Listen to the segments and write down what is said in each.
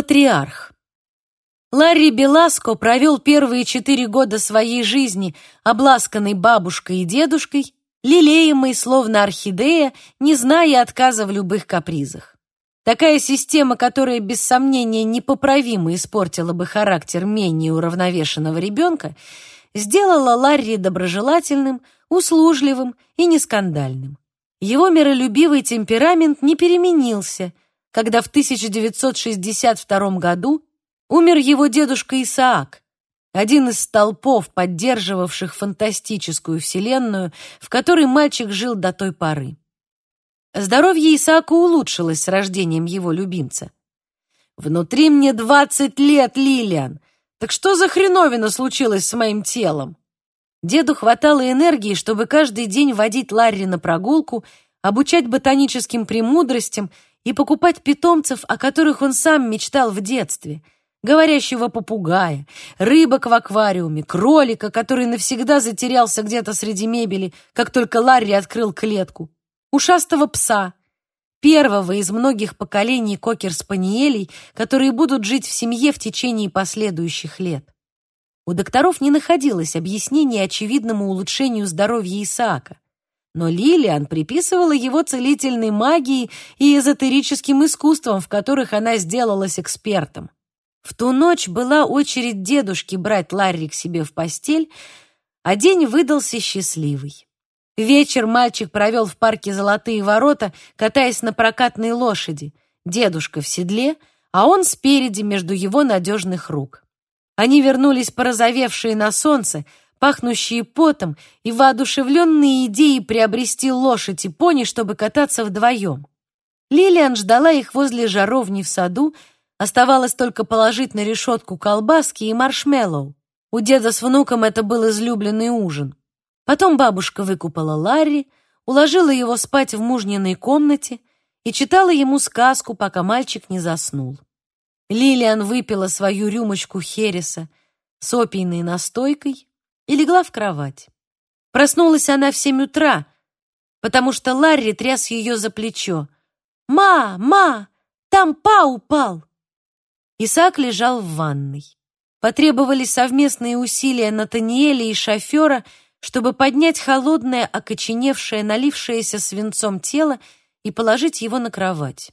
Патриарх. Ларри Беласко провел первые четыре года своей жизни обласканный бабушкой и дедушкой, лелеемый словно орхидея, не зная отказа в любых капризах. Такая система, которая без сомнения непоправимо испортила бы характер менее уравновешенного ребенка, сделала Ларри доброжелательным, услужливым и нескандальным. Его миролюбивый темперамент не переменился, когда в 1962 году умер его дедушка Исаак, один из столпов, поддерживавших фантастическую вселенную, в которой мальчик жил до той поры. Здоровье Исаака улучшилось с рождением его любимца. «Внутри мне двадцать лет, Лилиан! Так что за хреновина случилась с моим телом?» Деду хватало энергии, чтобы каждый день водить Ларри на прогулку, обучать ботаническим премудростям и покупать питомцев, о которых он сам мечтал в детстве. Говорящего попугая, рыбок в аквариуме, кролика, который навсегда затерялся где-то среди мебели, как только Ларри открыл клетку ушастого пса, первого из многих поколений кокер-спаниелей, которые будут жить в семье в течение последующих лет. У докторов не находилось объяснений очевидному улучшению здоровья Исаака, но Лилиан приписывала его целительной магии и эзотерическим искусствам, в которых она сделалась экспертом. В ту ночь была очередь дедушки брать Ларри к себе в постель, а день выдался счастливый. Вечер мальчик провел в парке «Золотые ворота», катаясь на прокатной лошади. Дедушка в седле, а он спереди между его надежных рук. Они вернулись порозовевшие на солнце, пахнущие потом и воодушевленные идеей приобрести лошадь и пони, чтобы кататься вдвоем. Лилиан ждала их возле жаровни в саду, оставалось только положить на решетку колбаски и маршмеллоу. У деда с внуком это был излюбленный ужин. Потом бабушка выкупала Ларри, уложила его спать в мужниной комнате и читала ему сказку, пока мальчик не заснул. Лилиан выпила свою рюмочку хереса с опийной настойкой и легла в кровать. Проснулась она в семь утра, потому что Ларри тряс ее за плечо. «Ма! Ма! Там па упал!» Исаак лежал в ванной. Потребовались совместные усилия Натаниэля и шофера — чтобы поднять холодное, окоченевшее, налившееся свинцом тело и положить его на кровать.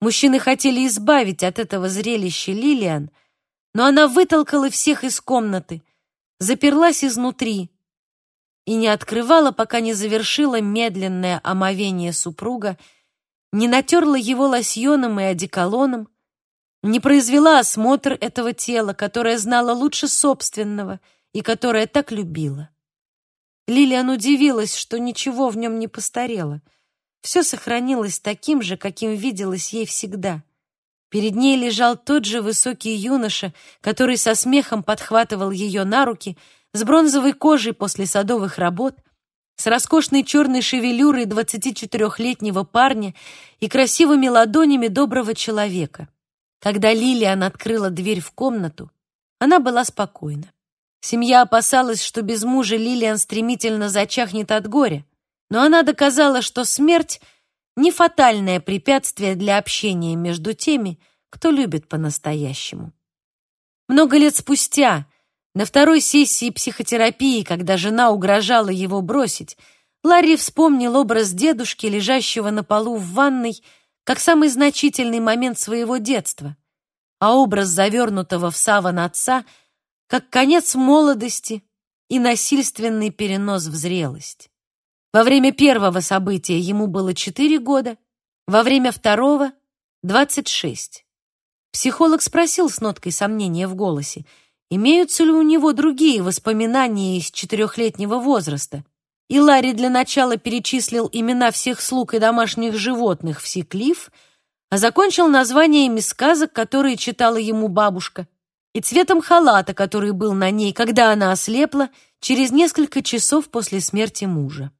Мужчины хотели избавить от этого зрелища Лилиан, но она вытолкала всех из комнаты, заперлась изнутри и не открывала, пока не завершила медленное омовение супруга, не натерла его лосьоном и одеколоном, не произвела осмотр этого тела, которое знала лучше собственного и которое так любила. Лилиан удивилась, что ничего в нем не постарело. Все сохранилось таким же, каким виделось ей всегда. Перед ней лежал тот же высокий юноша, который со смехом подхватывал ее на руки, с бронзовой кожей после садовых работ, с роскошной черной шевелюрой 24-летнего парня и красивыми ладонями доброго человека. Когда Лилиан открыла дверь в комнату, она была спокойна. Семья опасалась, что без мужа Лилиан стремительно зачахнет от горя, но она доказала, что смерть — не фатальное препятствие для общения между теми, кто любит по-настоящему. Много лет спустя, на второй сессии психотерапии, когда жена угрожала его бросить, Ларри вспомнил образ дедушки, лежащего на полу в ванной, как самый значительный момент своего детства, а образ завернутого в саван отца — как конец молодости и насильственный перенос в зрелость. Во время первого события ему было 4 года, во время второго — 26. Психолог спросил с ноткой сомнения в голосе, имеются ли у него другие воспоминания из четырехлетнего возраста. И Ларри для начала перечислил имена всех слуг и домашних животных в Сиклиф, а закончил названиями сказок, которые читала ему бабушка — и цветом халата, который был на ней, когда она ослепла, через несколько часов после смерти мужа.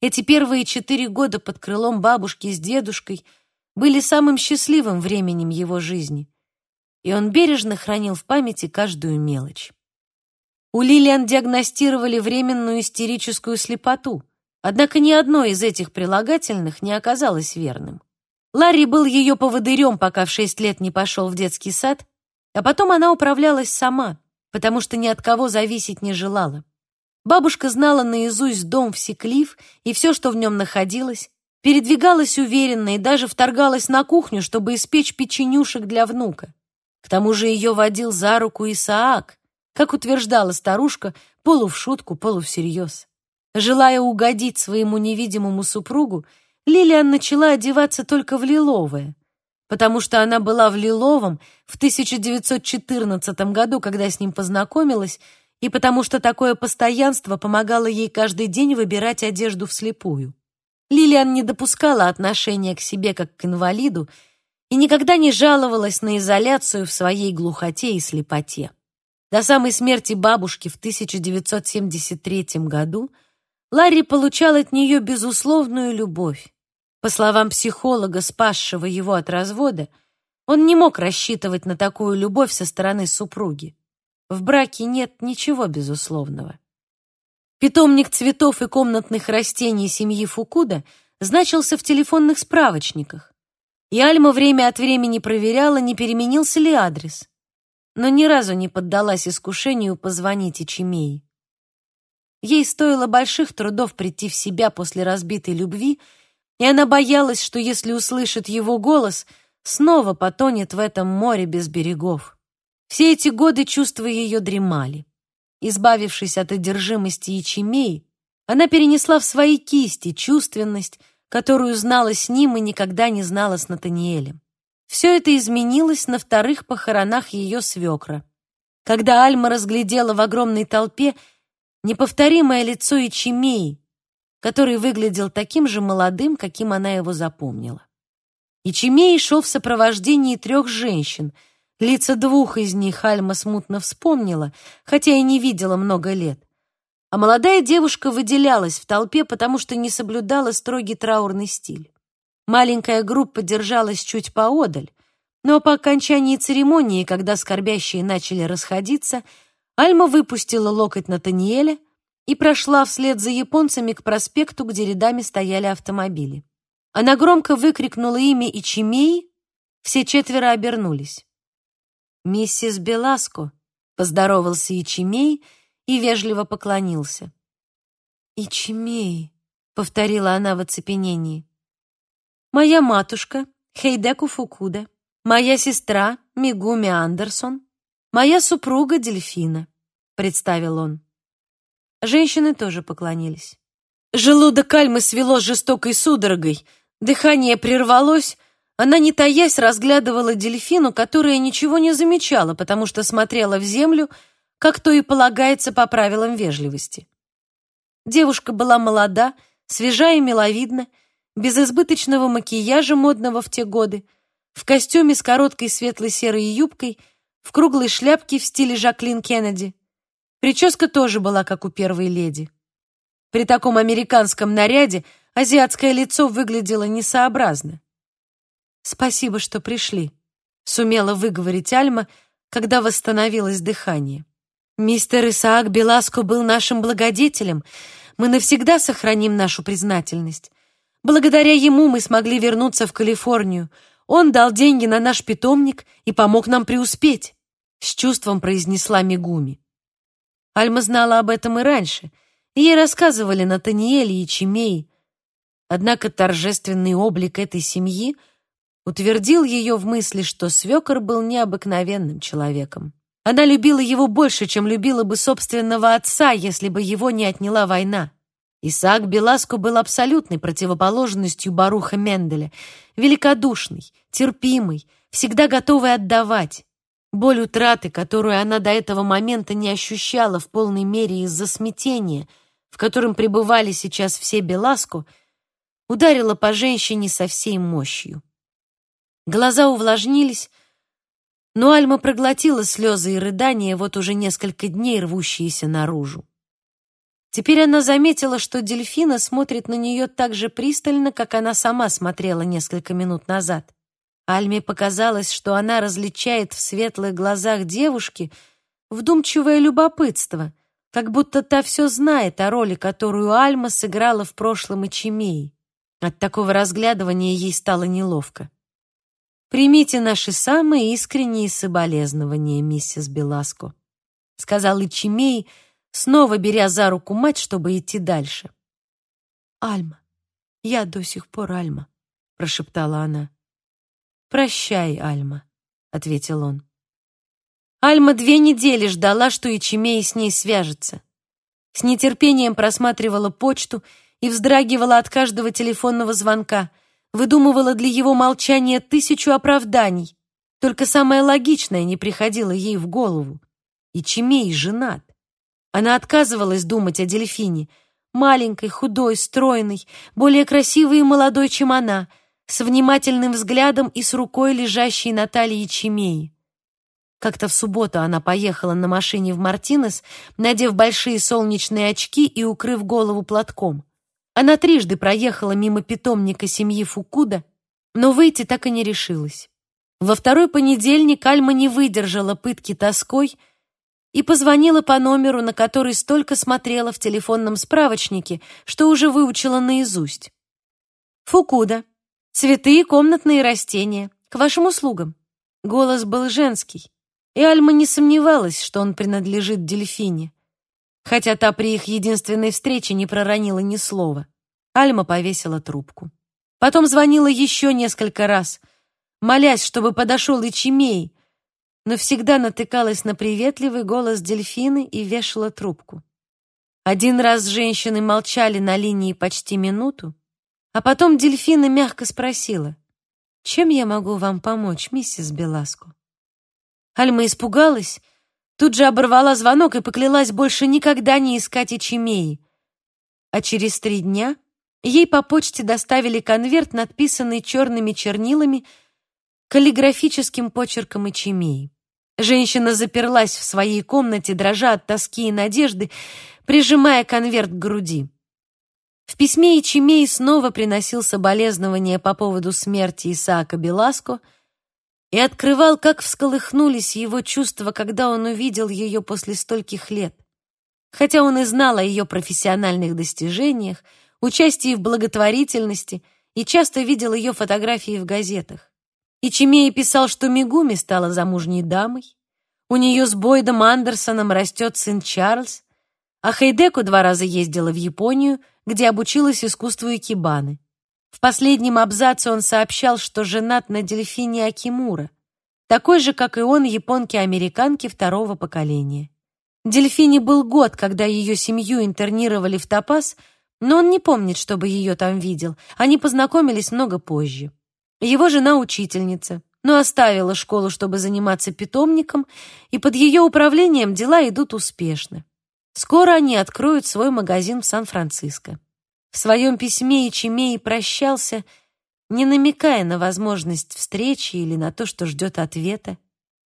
Эти первые четыре года под крылом бабушки с дедушкой были самым счастливым временем его жизни, и он бережно хранил в памяти каждую мелочь. У Лилиан диагностировали временную истерическую слепоту, однако ни одно из этих прилагательных не оказалось верным. Ларри был ее поводырем, пока в шесть лет не пошел в детский сад, а потом она управлялась сама, потому что ни от кого зависеть не желала. Бабушка знала наизусть дом в Секлив и все, что в нем находилось, передвигалась уверенно и даже вторгалась на кухню, чтобы испечь печенюшек для внука. К тому же ее водил за руку Исаак, как утверждала старушка, полу в шутку, полу всерьез. Желая угодить своему невидимому супругу, Лилиан начала одеваться только в лиловое, потому что она была в лиловом в 1914 году, когда с ним познакомилась, и потому что такое постоянство помогало ей каждый день выбирать одежду вслепую. Лилиан не допускала отношения к себе как к инвалиду и никогда не жаловалась на изоляцию в своей глухоте и слепоте. До самой смерти бабушки в 1973 году Ларри получал от нее безусловную любовь. По словам психолога, спасшего его от развода, он не мог рассчитывать на такую любовь со стороны супруги. В браке нет ничего безусловного. Питомник цветов и комнатных растений семьи Фукуда значился в телефонных справочниках, и Альма время от времени проверяла, не переменился ли адрес, но ни разу не поддалась искушению позвонить Ичимеи. Ей стоило больших трудов прийти в себя после разбитой любви, и она боялась, что если услышит его голос, снова потонет в этом море без берегов. Все эти годы чувства ее дремали. Избавившись от одержимости ячемей, она перенесла в свои кисти чувственность, которую знала с ним и никогда не знала с Натаниэлем. Все это изменилось на вторых похоронах ее свекра. Когда Альма разглядела в огромной толпе неповторимое лицо Ичимеи, который выглядел таким же молодым, каким она его запомнила. Ичимей шел в сопровождении трех женщин — Лица двух из них Альма смутно вспомнила, хотя и не видела много лет. А молодая девушка выделялась в толпе, потому что не соблюдала строгий траурный стиль. Маленькая группа держалась чуть поодаль, но по окончании церемонии, когда скорбящие начали расходиться, Альма выпустила локоть Натаниэля и прошла вслед за японцами к проспекту, где рядами стояли автомобили. Она громко выкрикнула имя Ичимеи, все четверо обернулись. «Миссис Беласко», — поздоровался Ичимей и вежливо поклонился. «Ичимей», — повторила она в оцепенении. «Моя матушка Хейдеку Фукуда, моя сестра Мигуми Андерсон, моя супруга Дельфина», — представил он. Женщины тоже поклонились. Желудок Альмы свело жестокой судорогой, дыхание прервалось, она, не таясь, разглядывала дельфину, которая ничего не замечала, потому что смотрела в землю, как то и полагается по правилам вежливости. Девушка была молода, свежа и миловидна, без избыточного макияжа, модного в те годы, в костюме с короткой светлой серой юбкой, в круглой шляпке в стиле Жаклин Кеннеди. Прическа тоже была, как у первой леди. При таком американском наряде азиатское лицо выглядело несообразно. «Спасибо, что пришли», — сумела выговорить Альма, когда восстановилось дыхание. «Мистер Исаак Беласко был нашим благодетелем. Мы навсегда сохраним нашу признательность. Благодаря ему мы смогли вернуться в Калифорнию. Он дал деньги на наш питомник и помог нам преуспеть», — с чувством произнесла Мигуми. Альма знала об этом и раньше. Ей рассказывали Натаниэль и Чимей. Однако торжественный облик этой семьи — утвердил ее в мысли, что свекор был необыкновенным человеком. Она любила его больше, чем любила бы собственного отца, если бы его не отняла война. Исаак Беласко был абсолютной противоположностью Баруха Менделя, великодушный, терпимый, всегда готовый отдавать. Боль утраты, которую она до этого момента не ощущала в полной мере из-за смятения, в котором пребывали сейчас все Беласко, ударила по женщине со всей мощью. Глаза увлажнились, но Альма проглотила слезы и рыдания, вот уже несколько дней рвущиеся наружу. Теперь она заметила, что дельфина смотрит на нее так же пристально, как она сама смотрела несколько минут назад. Альме показалось, что она различает в светлых глазах девушки вдумчивое любопытство, как будто та все знает о роли, которую Альма сыграла в прошлом Ичимеи. От такого разглядывания ей стало неловко. «Примите наши самые искренние соболезнования, миссис Беласко», сказал Ичимей, снова беря за руку мать, чтобы идти дальше. «Альма, я до сих пор Альма», — прошептала она. «Прощай, Альма», — ответил он. Альма две недели ждала, что Ичимей с ней свяжется. С нетерпением просматривала почту и вздрагивала от каждого телефонного звонка, выдумывала для его молчания тысячу оправданий. Только самое логичное не приходило ей в голову. Ичимей женат. Она отказывалась думать о дельфине. Маленькой, худой, стройной, более красивой и молодой, чем она, с внимательным взглядом и с рукой, лежащей на талии Чимеи. Как-то в субботу она поехала на машине в Мартинес, надев большие солнечные очки и укрыв голову платком. Она трижды проехала мимо питомника семьи Фукуда, но выйти так и не решилась. Во второй понедельник Альма не выдержала пытки тоской и позвонила по номеру, на который столько смотрела в телефонном справочнике, что уже выучила наизусть. «Фукуда. Цветы и комнатные растения. К вашим услугам». Голос был женский. И Альма не сомневалась, что он принадлежит Дельфине, хотя та при их единственной встрече не проронила ни слова. Альма повесила трубку. Потом звонила еще несколько раз, молясь, чтобы подошел и Чимей, но всегда натыкалась на приветливый голос Дельфины и вешала трубку. Один раз женщины молчали на линии почти минуту, а потом Дельфина мягко спросила, «Чем я могу вам помочь, миссис Беласко?» Альма испугалась, тут же оборвала звонок и поклялась больше никогда не искать Ичимеи. А через три дня ей по почте доставили конверт, надписанный черными чернилами, каллиграфическим почерком Ичимеи. Женщина заперлась в своей комнате, дрожа от тоски и надежды, прижимая конверт к груди. В письме Ичимей снова приносил соболезнования по поводу смерти Исаака Беласко — и открывал, как всколыхнулись его чувства, когда он увидел ее после стольких лет. Хотя он и знал о ее профессиональных достижениях, участии в благотворительности и часто видел ее фотографии в газетах. И Чимея писал, что Мигуми стала замужней дамой, у нее с Бойдом Андерсоном растет сын Чарльз, а Хейдеку два раза ездила в Японию, где обучилась искусству икебаны. В последнем абзаце он сообщал, что женат на дельфине Акимура, такой же, как и он, японки-американки второго поколения. Дельфине был год, когда ее семью интернировали в Топас, но он не помнит, чтобы ее там видел. Они познакомились много позже. Его жена учительница, но оставила школу, чтобы заниматься питомником, и под ее управлением дела идут успешно. Скоро они откроют свой магазин в Сан-Франциско. В своем письме Ичимей прощался, не намекая на возможность встречи или на то, что ждет ответа.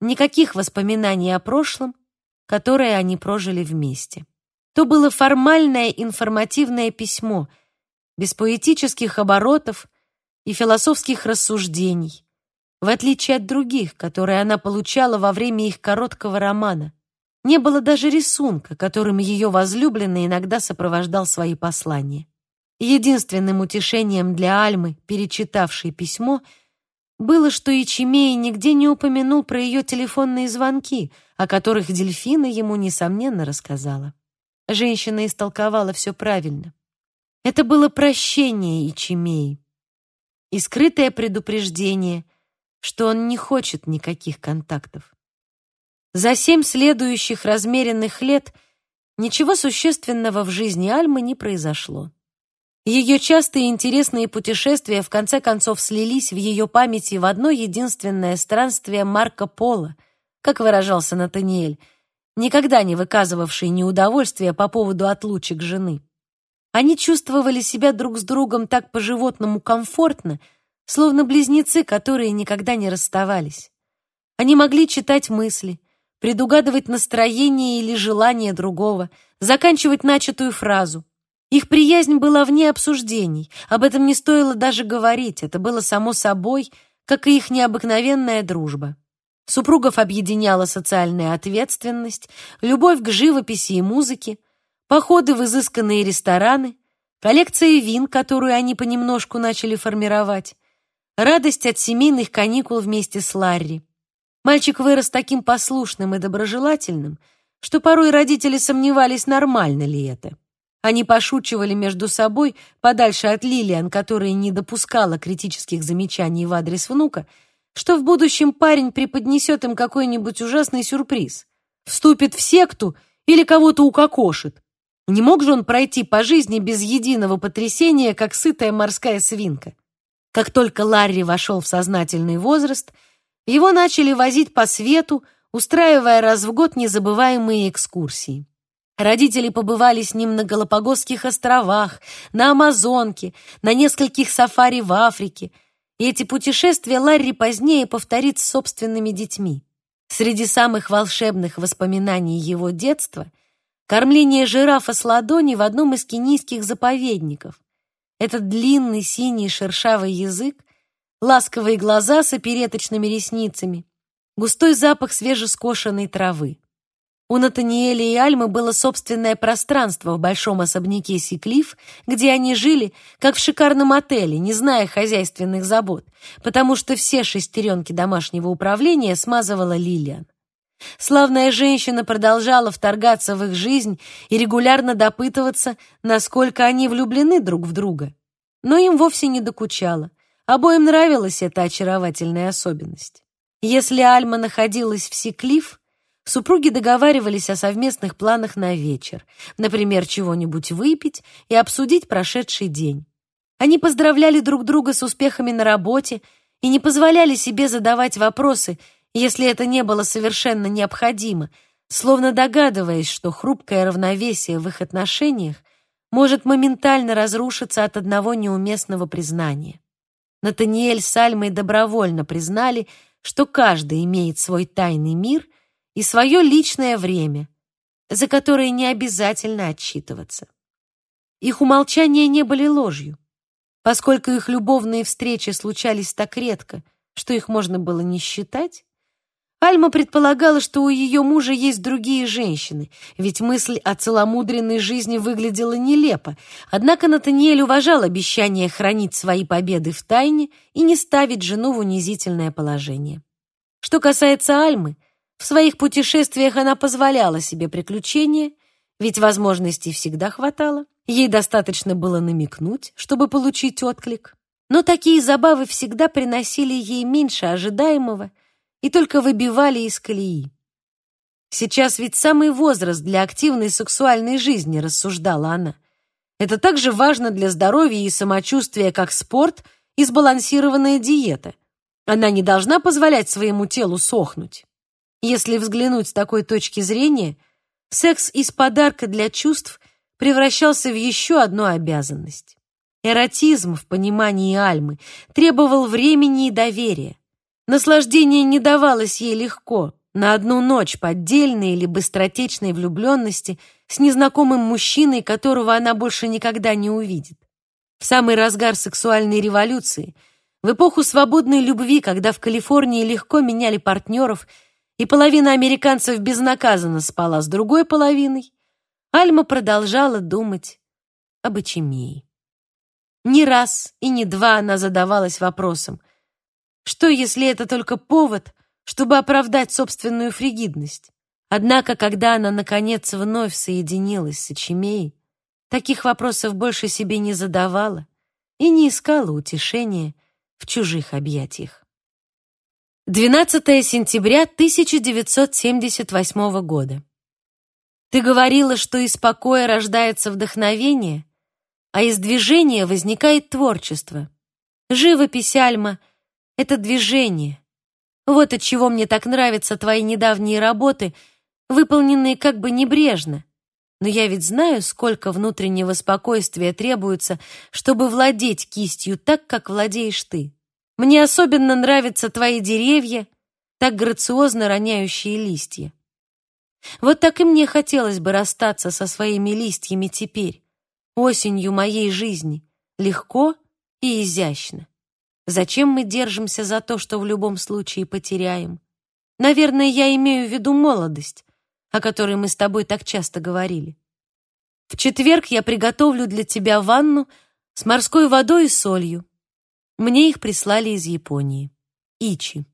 Никаких воспоминаний о прошлом, которое они прожили вместе. То было формальное информативное письмо, без поэтических оборотов и философских рассуждений, в отличие от других, которые она получала во время их короткого романа. Не было даже рисунка, которым ее возлюбленный иногда сопровождал свои послания. Единственным утешением для Альмы, перечитавшей письмо, было, что Ичимея нигде не упомянул про ее телефонные звонки, о которых Дельфина ему, несомненно, рассказала. Женщина истолковала все правильно. Это было прощение Ичимеи и скрытое предупреждение, что он не хочет никаких контактов. За семь следующих размеренных лет ничего существенного в жизни Альмы не произошло. Ее частые интересные путешествия в конце концов слились в ее памяти в одно единственное странствие Марко Поло, как выражался Натаниэль, никогда не выказывавший неудовольствия по поводу отлучек жены. Они чувствовали себя друг с другом так по-животному комфортно, словно близнецы, которые никогда не расставались. Они могли читать мысли, предугадывать настроение или желание другого, заканчивать начатую фразу — их приязнь была вне обсуждений, об этом не стоило даже говорить, это было само собой, как и их необыкновенная дружба. Супругов объединяла социальная ответственность, любовь к живописи и музыке, походы в изысканные рестораны, коллекция вин, которую они понемножку начали формировать, радость от семейных каникул вместе с Ларри. Мальчик вырос таким послушным и доброжелательным, что порой родители сомневались, нормально ли это. Они пошучивали между собой, подальше от Лилиан, которая не допускала критических замечаний в адрес внука, что в будущем парень преподнесет им какой-нибудь ужасный сюрприз. Вступит в секту или кого-то укокошит. Не мог же он пройти по жизни без единого потрясения, как сытая морская свинка. Как только Ларри вошел в сознательный возраст, его начали возить по свету, устраивая раз в год незабываемые экскурсии. Родители побывали с ним на Галапагосских островах, на Амазонке, на нескольких сафари в Африке, и эти путешествия Ларри позднее повторит с собственными детьми. Среди самых волшебных воспоминаний его детства — кормление жирафа с ладони в одном из кенийских заповедников. Этот длинный синий шершавый язык, ласковые глаза с опереточными ресницами, густой запах свежескошенной травы. У Натаниэля и Альмы было собственное пространство в большом особняке Сиклиф, где они жили, как в шикарном отеле, не зная хозяйственных забот, потому что все шестеренки домашнего управления смазывала Лилиан. Славная женщина продолжала вторгаться в их жизнь и регулярно допытываться, насколько они влюблены друг в друга. Но им вовсе не докучало. Обоим нравилась эта очаровательная особенность. Если Альма находилась в Сиклиф, Супруги договаривались о совместных планах на вечер, например, чего-нибудь выпить и обсудить прошедший день. Они поздравляли друг друга с успехами на работе и не позволяли себе задавать вопросы, если это не было совершенно необходимо, словно догадываясь, что хрупкое равновесие в их отношениях может моментально разрушиться от одного неуместного признания. Натаниэль с Альмой добровольно признали, что каждый имеет свой тайный мир — и свое личное время, за которое не обязательно отчитываться. Их умолчания не были ложью, поскольку их любовные встречи случались так редко, что их можно было не считать. Альма предполагала, что у ее мужа есть другие женщины, ведь мысль о целомудренной жизни выглядела нелепо. Однако Натаниэль уважал обещание хранить свои победы в тайне и не ставить жену в унизительное положение. Что касается Альмы, в своих путешествиях она позволяла себе приключения, ведь возможностей всегда хватало. Ей достаточно было намекнуть, чтобы получить отклик. Но такие забавы всегда приносили ей меньше ожидаемого и только выбивали из колеи. Сейчас ведь самый возраст для активной сексуальной жизни, рассуждала она. Это так же важно для здоровья и самочувствия, как спорт и сбалансированная диета. Она не должна позволять своему телу сохнуть. Если взглянуть с такой точки зрения, секс из подарка для чувств превращался в еще одну обязанность. Эротизм в понимании Альмы требовал времени и доверия. Наслаждение не давалось ей легко, на одну ночь поддельной или быстротечной влюбленности с незнакомым мужчиной, которого она больше никогда не увидит. В самый разгар сексуальной революции, в эпоху свободной любви, когда в Калифорнии легко меняли партнеров – и половина американцев безнаказанно спала с другой половиной, Альма продолжала думать об Эчемии. Не раз и не два она задавалась вопросом, что если это только повод, чтобы оправдать собственную фригидность? Однако, когда она, наконец, вновь соединилась с Эчемией, таких вопросов больше себе не задавала и не искала утешения в чужих объятиях. 12 сентября 1978 года. Ты говорила, что из покоя рождается вдохновение, а из движения возникает творчество. Живопись, Альма — это движение. Вот от чего мне так нравятся твои недавние работы, выполненные как бы небрежно. Но я ведь знаю, сколько внутреннего спокойствия требуется, чтобы владеть кистью так, как владеешь ты. Мне особенно нравятся твои деревья, так грациозно роняющие листья. Вот так и мне хотелось бы расстаться со своими листьями теперь, осенью моей жизни, легко и изящно. Зачем мы держимся за то, что в любом случае потеряем? Наверное, я имею в виду молодость, о которой мы с тобой так часто говорили. В четверг я приготовлю для тебя ванну с морской водой и солью. Мне их прислали из Японии. Ичи.